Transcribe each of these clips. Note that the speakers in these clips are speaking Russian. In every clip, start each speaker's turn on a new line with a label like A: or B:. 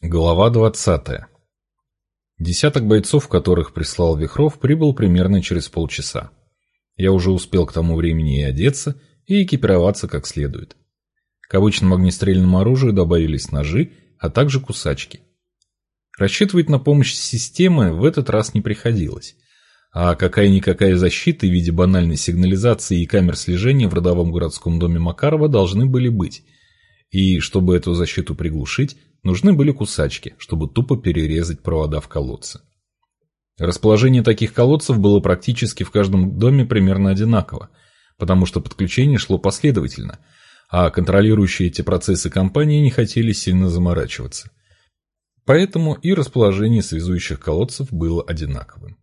A: Глава 20. Десяток бойцов, которых прислал Вихров, прибыл примерно через полчаса. Я уже успел к тому времени и одеться, и экипироваться как следует. К обычному огнестрельному оружию добавились ножи, а также кусачки. Рассчитывать на помощь системы в этот раз не приходилось. А какая-никакая защита в виде банальной сигнализации и камер слежения в родовом городском доме Макарова должны были быть. И чтобы эту защиту приглушить, нужны были кусачки, чтобы тупо перерезать провода в колодце. Расположение таких колодцев было практически в каждом доме примерно одинаково, потому что подключение шло последовательно, а контролирующие эти процессы компании не хотели сильно заморачиваться. Поэтому и расположение связующих колодцев было одинаковым.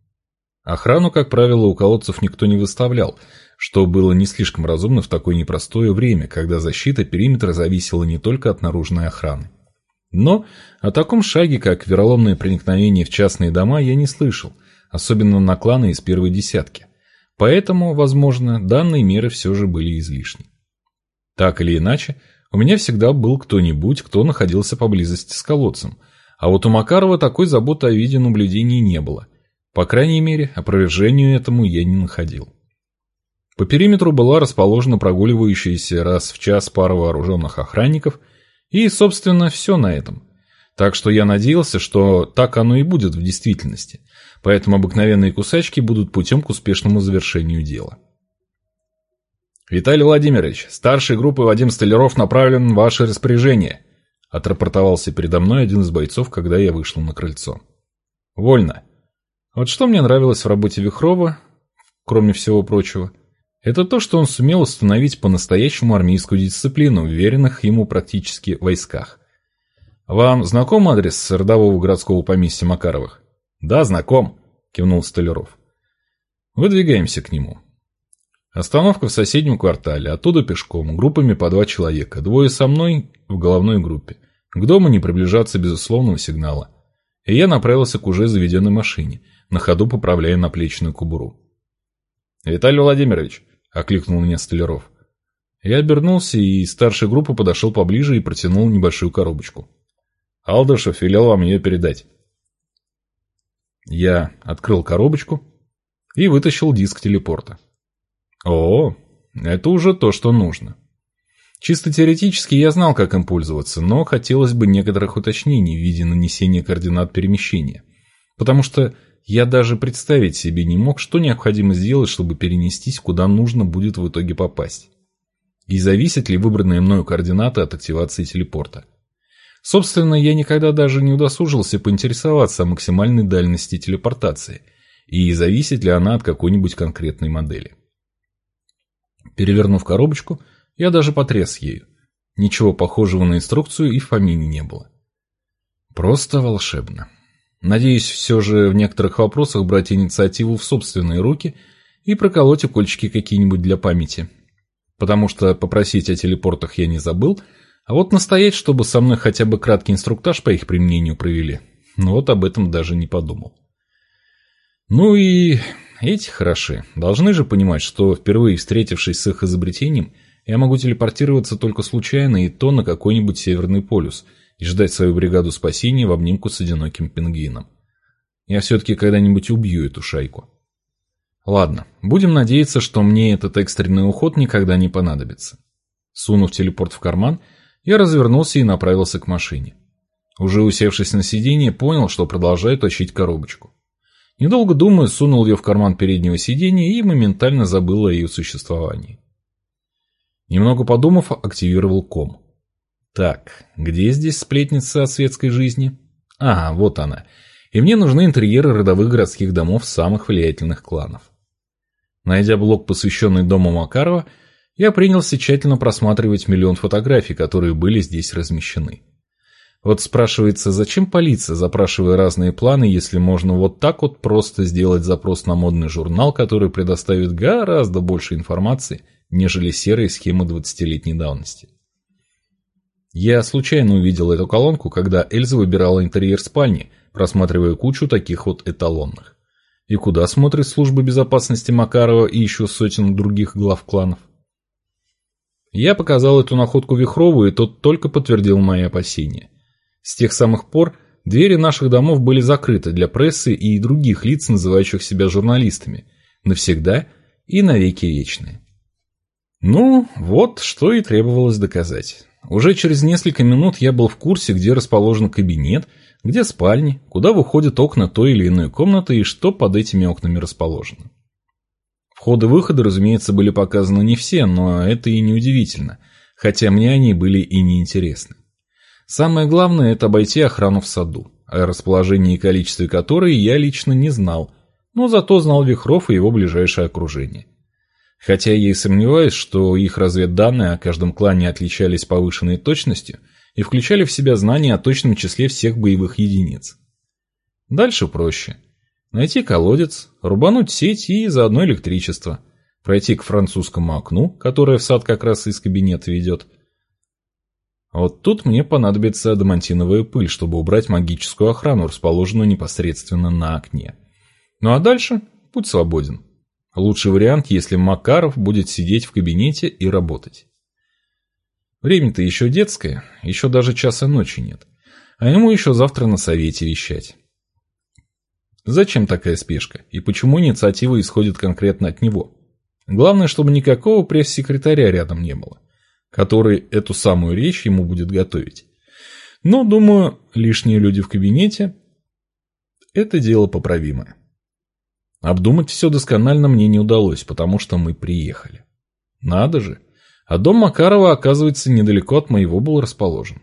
A: Охрану, как правило, у колодцев никто не выставлял, что было не слишком разумно в такое непростое время, когда защита периметра зависела не только от наружной охраны. Но о таком шаге, как вероломное проникновение в частные дома, я не слышал, особенно на кланы из первой десятки. Поэтому, возможно, данные меры все же были излишни. Так или иначе, у меня всегда был кто-нибудь, кто находился поблизости с колодцем, а вот у Макарова такой заботы о видеонаблюдении не было. По крайней мере, опровержению этому я не находил. По периметру была расположена прогуливающаяся раз в час пара вооруженных охранников – и, собственно, все на этом. Так что я надеялся, что так оно и будет в действительности, поэтому обыкновенные кусачки будут путем к успешному завершению дела. «Виталий Владимирович, старшей группы Вадим Столяров направлен в ваше распоряжение», отрапортовался передо мной один из бойцов, когда я вышел на крыльцо. «Вольно. Вот что мне нравилось в работе Вихрова, кроме всего прочего – это то, что он сумел установить по-настоящему армейскую дисциплину в веренных ему практически войсках. «Вам знаком адрес родового городского поместья Макаровых?» «Да, знаком», – кивнул Столяров. «Выдвигаемся к нему». Остановка в соседнем квартале, оттуда пешком, группами по два человека, двое со мной в головной группе. К дому не приближаться без условного сигнала. И я направился к уже заведенной машине, на ходу поправляя наплечную кубуру. «Виталий Владимирович, окликнул меня Столяров. Я обернулся, и старшая группа подошел поближе и протянул небольшую коробочку. Алдышев велел вам ее передать. Я открыл коробочку и вытащил диск телепорта. О, это уже то, что нужно. Чисто теоретически я знал, как им пользоваться, но хотелось бы некоторых уточнений в виде нанесения координат перемещения. Потому что я даже представить себе не мог, что необходимо сделать, чтобы перенестись, куда нужно будет в итоге попасть. И зависят ли выбранные мною координаты от активации телепорта. Собственно, я никогда даже не удосужился поинтересоваться о максимальной дальности телепортации и зависит ли она от какой-нибудь конкретной модели. Перевернув коробочку, я даже потряс ею. Ничего похожего на инструкцию и в помине не было. Просто волшебно. Надеюсь все же в некоторых вопросах брать инициативу в собственные руки и проколоть укольчики какие-нибудь для памяти. Потому что попросить о телепортах я не забыл, а вот настоять, чтобы со мной хотя бы краткий инструктаж по их применению провели, ну вот об этом даже не подумал. Ну и эти хороши. Должны же понимать, что впервые встретившись с их изобретением, я могу телепортироваться только случайно и то на какой-нибудь северный полюс – и ждать свою бригаду спасения в обнимку с одиноким пингвином. Я все-таки когда-нибудь убью эту шайку. Ладно, будем надеяться, что мне этот экстренный уход никогда не понадобится. Сунув телепорт в карман, я развернулся и направился к машине. Уже усевшись на сиденье, понял, что продолжаю тащить коробочку. Недолго думая, сунул ее в карман переднего сиденья и моментально забыл о ее существовании. Немного подумав, активировал ком. Так, где здесь сплетница о светской жизни? Ага, вот она. И мне нужны интерьеры родовых городских домов самых влиятельных кланов. Найдя блок, посвященный дому Макарова, я принялся тщательно просматривать миллион фотографий, которые были здесь размещены. Вот спрашивается, зачем полиция, запрашивая разные планы, если можно вот так вот просто сделать запрос на модный журнал, который предоставит гораздо больше информации, нежели серые схемы 20-летней давности. Я случайно увидел эту колонку, когда Эльза выбирала интерьер спальни, просматривая кучу таких вот эталонных. И куда смотрит служба безопасности Макарова и еще сотен других глав кланов? Я показал эту находку Вихрову, и тот только подтвердил мои опасения. С тех самых пор двери наших домов были закрыты для прессы и других лиц, называющих себя журналистами, навсегда и навеки вечные. Ну, вот что и требовалось доказать. Уже через несколько минут я был в курсе, где расположен кабинет, где спальни, куда выходят окна той или иной комнаты и что под этими окнами расположено. Входы-выходы, разумеется, были показаны не все, но это и не удивительно, хотя мне они были и не интересны. Самое главное – это обойти охрану в саду, о расположении и количестве которой я лично не знал, но зато знал Вихров и его ближайшее окружение. Хотя я и сомневаюсь, что их разведданные о каждом клане отличались повышенной точностью и включали в себя знания о точном числе всех боевых единиц. Дальше проще. Найти колодец, рубануть сеть и заодно электричество, пройти к французскому окну, которое в сад как раз из кабинета ведет. Вот тут мне понадобится адамантиновая пыль, чтобы убрать магическую охрану, расположенную непосредственно на окне. Ну а дальше путь свободен. Лучший вариант, если Макаров будет сидеть в кабинете и работать. Время-то еще детское, еще даже часа ночи нет. А ему еще завтра на совете вещать. Зачем такая спешка? И почему инициатива исходит конкретно от него? Главное, чтобы никакого пресс-секретаря рядом не было, который эту самую речь ему будет готовить. Но, думаю, лишние люди в кабинете – это дело поправимое. Обдумать все досконально мне не удалось, потому что мы приехали. Надо же. А дом Макарова, оказывается, недалеко от моего был расположен.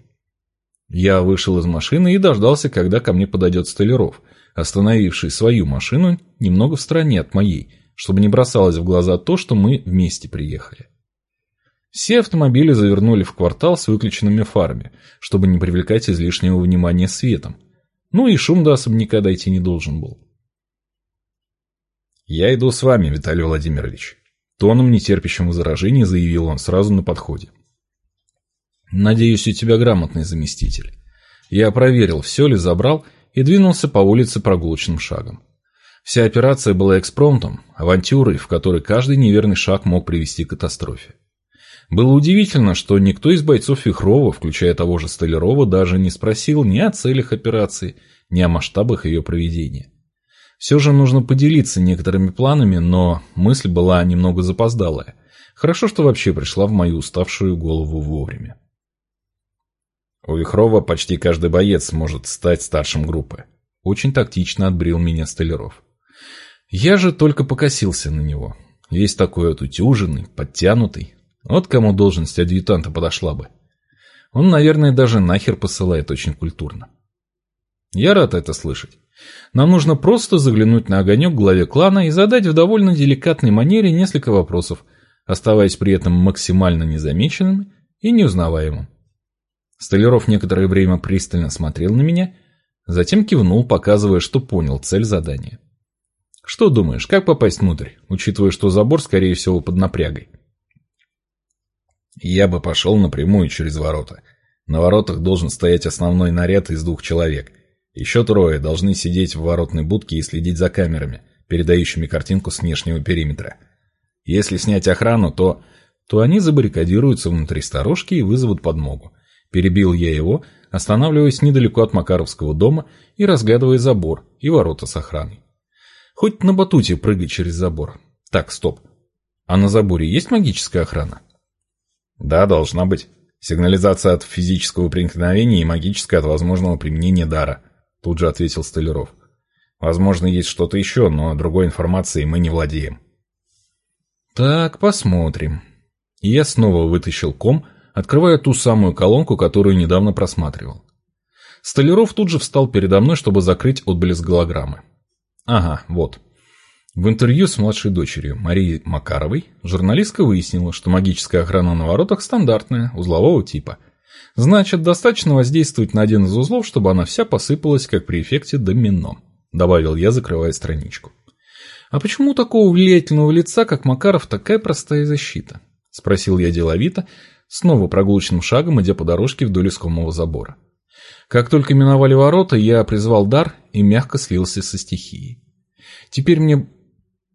A: Я вышел из машины и дождался, когда ко мне подойдет Столяров, остановивший свою машину немного в стороне от моей, чтобы не бросалось в глаза то, что мы вместе приехали. Все автомобили завернули в квартал с выключенными фарами, чтобы не привлекать излишнего внимания светом. Ну и шум до особняка дойти не должен был. «Я иду с вами, Виталий Владимирович», — тоном, нетерпящим возражений, заявил он сразу на подходе. «Надеюсь, у тебя грамотный заместитель». Я проверил, все ли забрал, и двинулся по улице прогулочным шагом. Вся операция была экспромтом, авантюрой, в которой каждый неверный шаг мог привести к катастрофе. Было удивительно, что никто из бойцов Вихрова, включая того же Столярова, даже не спросил ни о целях операции, ни о масштабах ее проведения. Все же нужно поделиться некоторыми планами, но мысль была немного запоздалая. Хорошо, что вообще пришла в мою уставшую голову вовремя. У Вихрова почти каждый боец может стать старшим группы. Очень тактично отбрил меня Столяров. Я же только покосился на него. Весь такой отутюженный, подтянутый. Вот кому должность адъютанта подошла бы. Он, наверное, даже нахер посылает очень культурно. Я рад это слышать. Нам нужно просто заглянуть на огонек главе клана и задать в довольно деликатной манере несколько вопросов, оставаясь при этом максимально незамеченным и неузнаваемым. Столяров некоторое время пристально смотрел на меня, затем кивнул, показывая, что понял цель задания. «Что думаешь, как попасть внутрь, учитывая, что забор, скорее всего, под напрягой?» «Я бы пошел напрямую через ворота. На воротах должен стоять основной наряд из двух человек – еще трое должны сидеть в воротной будке и следить за камерами, передающими картинку с внешнего периметра. Если снять охрану, то... то они забаррикадируются внутри сторожки и вызовут подмогу. Перебил я его, останавливаясь недалеко от Макаровского дома и разглядывая забор и ворота с охраной. Хоть на батуте прыгай через забор. Так, стоп. А на заборе есть магическая охрана? Да, должна быть. Сигнализация от физического проникновения и магическая от возможного применения дара. Тут же ответил Столяров. Возможно, есть что-то еще, но другой информацией мы не владеем. Так, посмотрим. И я снова вытащил ком, открывая ту самую колонку, которую недавно просматривал. Столяров тут же встал передо мной, чтобы закрыть отблеск голограммы. Ага, вот. В интервью с младшей дочерью Марией Макаровой журналистка выяснила, что магическая охрана на воротах стандартная, узлового типа – Значит, достаточно воздействовать на один из узлов, чтобы она вся посыпалась, как при эффекте домино, добавил я, закрывая страничку. А почему у такого влиятельного лица, как Макаров, такая простая защита? Спросил я деловито, снова прогулочным шагом, идя по дорожке вдоль искомого забора. Как только миновали ворота, я призвал дар и мягко слился со стихией. Теперь мне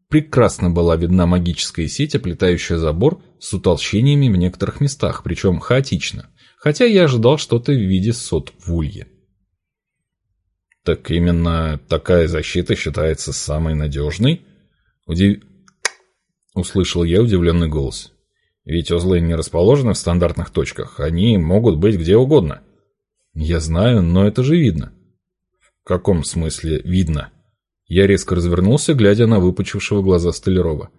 A: прекрасно была видна магическая сеть, оплетающая забор с утолщениями в некоторых местах, причем хаотично – хотя я ожидал что-то в виде сот в улье. Так именно такая защита считается самой надежной? Удив... Услышал я удивленный голос. Ведь узлы не расположены в стандартных точках, они могут быть где угодно. Я знаю, но это же видно. В каком смысле видно? Я резко развернулся, глядя на выпучившего глаза Столярова.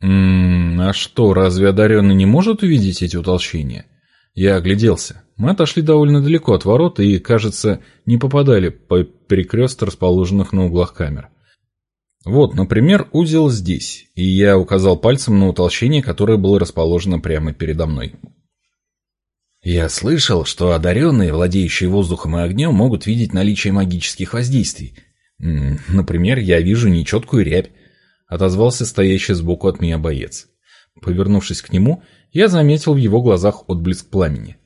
A: «М -м, а что, разве одаренный не может увидеть эти утолщения? Я огляделся. Мы отошли довольно далеко от ворот и, кажется, не попадали по перекресту расположенных на углах камер. Вот, например, узел здесь, и я указал пальцем на утолщение, которое было расположено прямо передо мной. Я слышал, что одаренные, владеющие воздухом и огнем, могут видеть наличие магических воздействий. Например, я вижу нечеткую рябь, отозвался стоящий сбоку от меня боец. Повернувшись к нему, я заметил в его глазах отблеск пламени.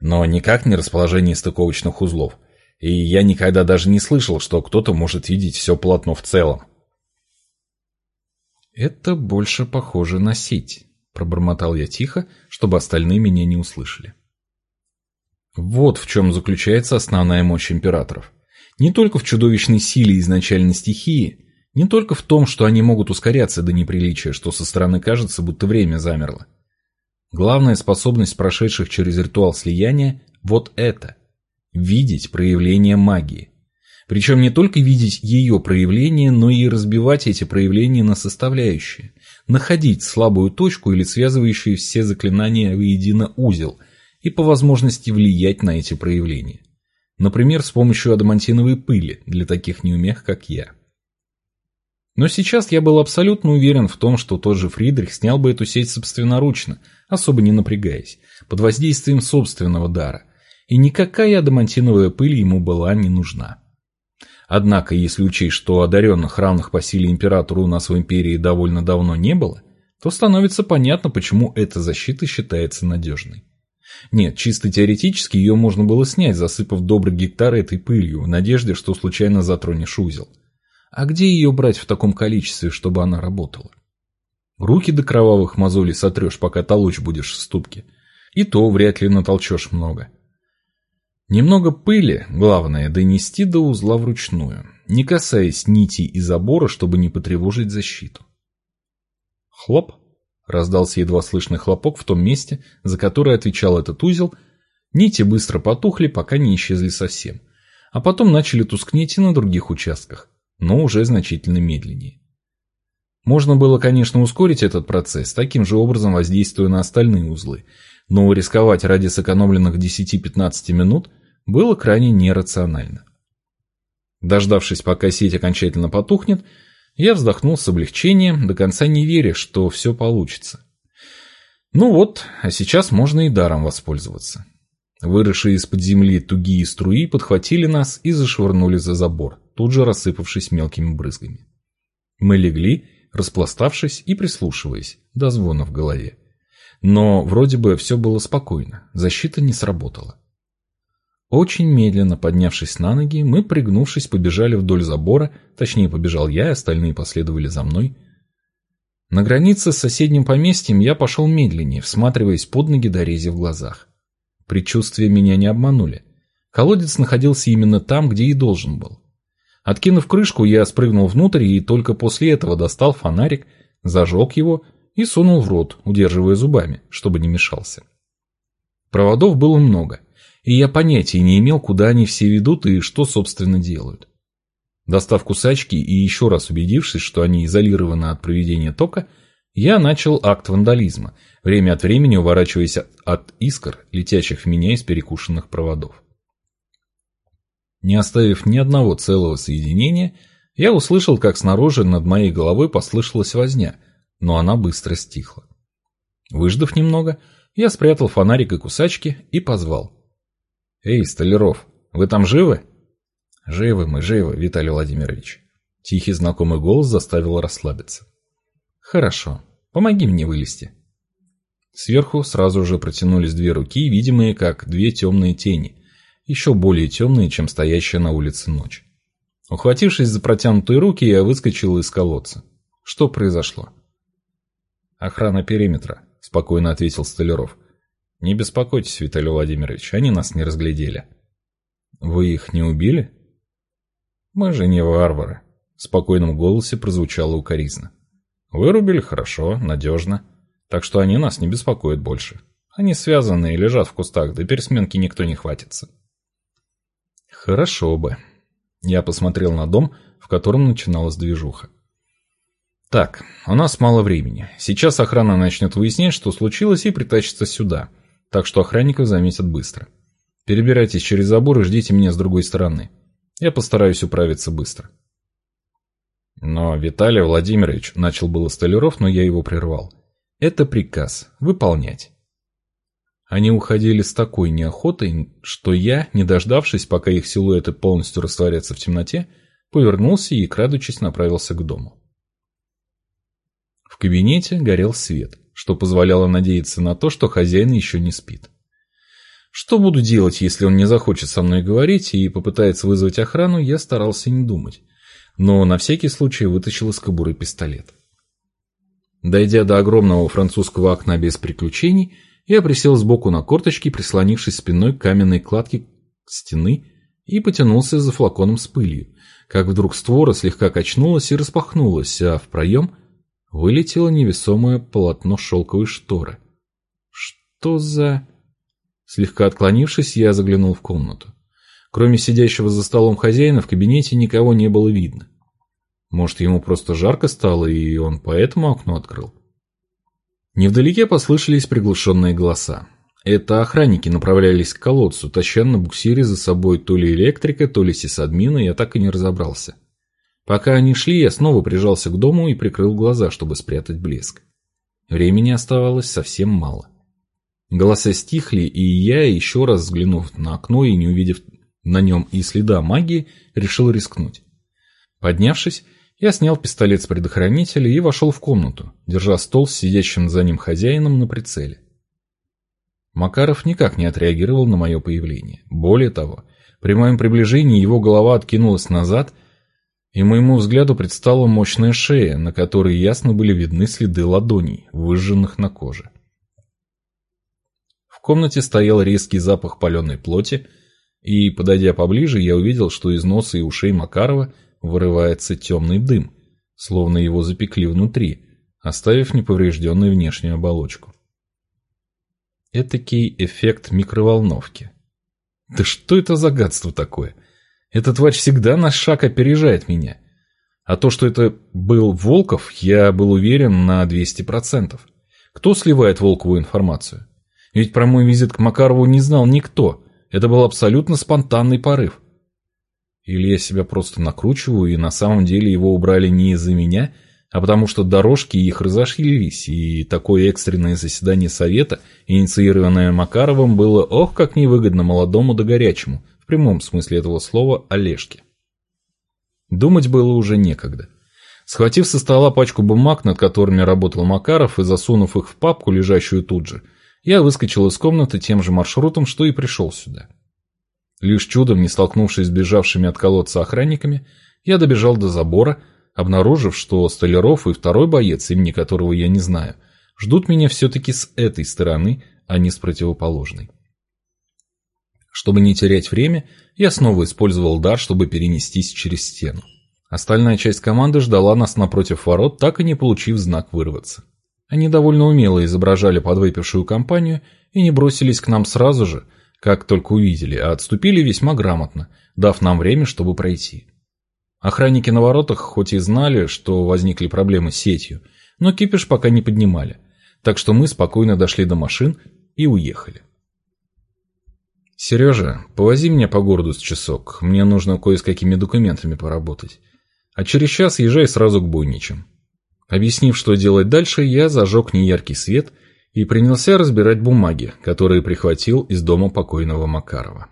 A: Но никак не расположение стыковочных узлов. И я никогда даже не слышал, что кто-то может видеть все полотно в целом. «Это больше похоже на сеть», — пробормотал я тихо, чтобы остальные меня не услышали. Вот в чем заключается основная мощь императоров. Не только в чудовищной силе изначальной стихии, не только в том, что они могут ускоряться до неприличия, что со стороны кажется, будто время замерло. Главная способность прошедших через ритуал слияния – вот это – видеть проявление магии. Причем не только видеть ее проявление, но и разбивать эти проявления на составляющие, находить слабую точку или связывающие все заклинания воедино узел и по возможности влиять на эти проявления. Например, с помощью адамантиновой пыли для таких неумех, как я. Но сейчас я был абсолютно уверен в том, что тот же Фридрих снял бы эту сеть собственноручно, особо не напрягаясь, под воздействием собственного дара, и никакая адамантиновая пыль ему была не нужна. Однако, если учесть, что одаренных равных по силе императору у нас в империи довольно давно не было, то становится понятно, почему эта защита считается надежной. Нет, чисто теоретически ее можно было снять, засыпав добрый гектар этой пылью, в надежде, что случайно затронешь узел. А где ее брать в таком количестве, чтобы она работала? Руки до кровавых мозолей сотрешь, пока толочь будешь в ступке. И то вряд ли натолчешь много. Немного пыли, главное, донести до узла вручную, не касаясь нитей и забора, чтобы не потревожить защиту. Хлоп! Раздался едва слышный хлопок в том месте, за который отвечал этот узел. Нити быстро потухли, пока не исчезли совсем. А потом начали тускнеть и на других участках но уже значительно медленнее. Можно было, конечно, ускорить этот процесс, таким же образом воздействуя на остальные узлы, но рисковать ради сэкономленных 10-15 минут было крайне нерационально. Дождавшись, пока сеть окончательно потухнет, я вздохнул с облегчением, до конца не веря, что все получится. Ну вот, а сейчас можно и даром воспользоваться. Выросшие из-под земли тугие струи подхватили нас и зашвырнули за забор, тут же рассыпавшись мелкими брызгами. Мы легли, распластавшись и прислушиваясь, до звона в голове. Но вроде бы все было спокойно, защита не сработала. Очень медленно поднявшись на ноги, мы, пригнувшись, побежали вдоль забора, точнее побежал я, и остальные последовали за мной. На границе с соседним поместьем я пошел медленнее, всматриваясь под ноги до рези в глазах. Предчувствия меня не обманули. Колодец находился именно там, где и должен был. Откинув крышку, я спрыгнул внутрь и только после этого достал фонарик, зажег его и сунул в рот, удерживая зубами, чтобы не мешался. Проводов было много, и я понятия не имел, куда они все ведут и что, собственно, делают. Достав кусачки и еще раз убедившись, что они изолированы от проведения тока, я начал акт вандализма, время от времени уворачиваясь от искр, летящих в меня из перекушенных проводов. Не оставив ни одного целого соединения, я услышал, как снаружи над моей головой послышалась возня, но она быстро стихла. Выждав немного, я спрятал фонарик и кусачки и позвал. «Эй, Столяров, вы там живы?» «Живы мы, живы, Виталий Владимирович». Тихий знакомый голос заставил расслабиться. «Хорошо. Помоги мне вылезти». Сверху сразу же протянулись две руки, видимые как две темные тени, еще более темные, чем стоящая на улице ночь. Ухватившись за протянутые руки, я выскочил из колодца. Что произошло? «Охрана периметра», — спокойно ответил Столяров. «Не беспокойтесь, Виталий Владимирович, они нас не разглядели». «Вы их не убили?» Мы же не варвары. В спокойном голосе прозвучало укоризна. Вырубили хорошо, надежно. Так что они нас не беспокоят больше. Они связаны и лежат в кустах, до пересменки никто не хватится. Хорошо бы. Я посмотрел на дом, в котором начиналась движуха. Так, у нас мало времени. Сейчас охрана начнет выяснять, что случилось, и притащится сюда. Так что охранников заметят быстро. Перебирайтесь через забор и ждите меня с другой стороны. Я постараюсь управиться быстро. Но Виталий Владимирович начал было Столяров, но я его прервал. Это приказ. Выполнять. Они уходили с такой неохотой, что я, не дождавшись, пока их силуэты полностью растворятся в темноте, повернулся и, крадучись, направился к дому. В кабинете горел свет, что позволяло надеяться на то, что хозяин еще не спит. Что буду делать, если он не захочет со мной говорить и попытается вызвать охрану, я старался не думать. Но на всякий случай вытащил из кобуры пистолет. Дойдя до огромного французского окна без приключений, я присел сбоку на корточки, прислонившись спиной к каменной кладке стены и потянулся за флаконом с пылью, как вдруг створа слегка качнулась и распахнулась, а в проем вылетело невесомое полотно шелковой шторы. Что за... Слегка отклонившись, я заглянул в комнату. Кроме сидящего за столом хозяина, в кабинете никого не было видно. Может, ему просто жарко стало, и он поэтому окно открыл? Невдалеке послышались приглушенные голоса. Это охранники направлялись к колодцу, таща на буксире за собой то ли электрика, то ли сисадмина, я так и не разобрался. Пока они шли, я снова прижался к дому и прикрыл глаза, чтобы спрятать блеск. Времени оставалось совсем мало. Голоса стихли, и я, еще раз взглянув на окно и не увидев на нем и следа магии, решил рискнуть. Поднявшись, я снял пистолет с предохранителя и вошел в комнату, держа стол с сидящим за ним хозяином на прицеле. Макаров никак не отреагировал на мое появление. Более того, при моем приближении его голова откинулась назад, и моему взгляду предстала мощная шея, на которой ясно были видны следы ладоней, выжженных на коже комнате стоял резкий запах паленой плоти, и, подойдя поближе, я увидел, что из носа и ушей Макарова вырывается темный дым, словно его запекли внутри, оставив неповрежденной внешнюю оболочку. Этакий эффект микроволновки. Да что это за гадство такое? Эта тварь всегда на шаг опережает меня. А то, что это был Волков, я был уверен на 200%. Кто сливает Волкову информацию? Ведь про мой визит к Макарову не знал никто. Это был абсолютно спонтанный порыв. Или я себя просто накручиваю, и на самом деле его убрали не из-за меня, а потому что дорожки их разошлись, и такое экстренное заседание совета, инициированное Макаровым, было ох как невыгодно молодому да горячему, в прямом смысле этого слова, Олежке. Думать было уже некогда. Схватив со стола пачку бумаг, над которыми работал Макаров, и засунув их в папку, лежащую тут же, я выскочил из комнаты тем же маршрутом, что и пришел сюда. Лишь чудом, не столкнувшись с бежавшими от колодца охранниками, я добежал до забора, обнаружив, что Столяров и второй боец, имени которого я не знаю, ждут меня все-таки с этой стороны, а не с противоположной. Чтобы не терять время, я снова использовал дар, чтобы перенестись через стену. Остальная часть команды ждала нас напротив ворот, так и не получив знак вырваться. Они довольно умело изображали подвыпившую компанию и не бросились к нам сразу же, как только увидели, а отступили весьма грамотно, дав нам время, чтобы пройти. Охранники на воротах хоть и знали, что возникли проблемы с сетью, но кипиш пока не поднимали, так что мы спокойно дошли до машин и уехали. «Сережа, повози меня по городу с часок, мне нужно кое с какими документами поработать. А через час езжай сразу к Бойничам. Объяснив, что делать дальше, я зажег неяркий свет и принялся разбирать бумаги, которые прихватил из дома покойного Макарова.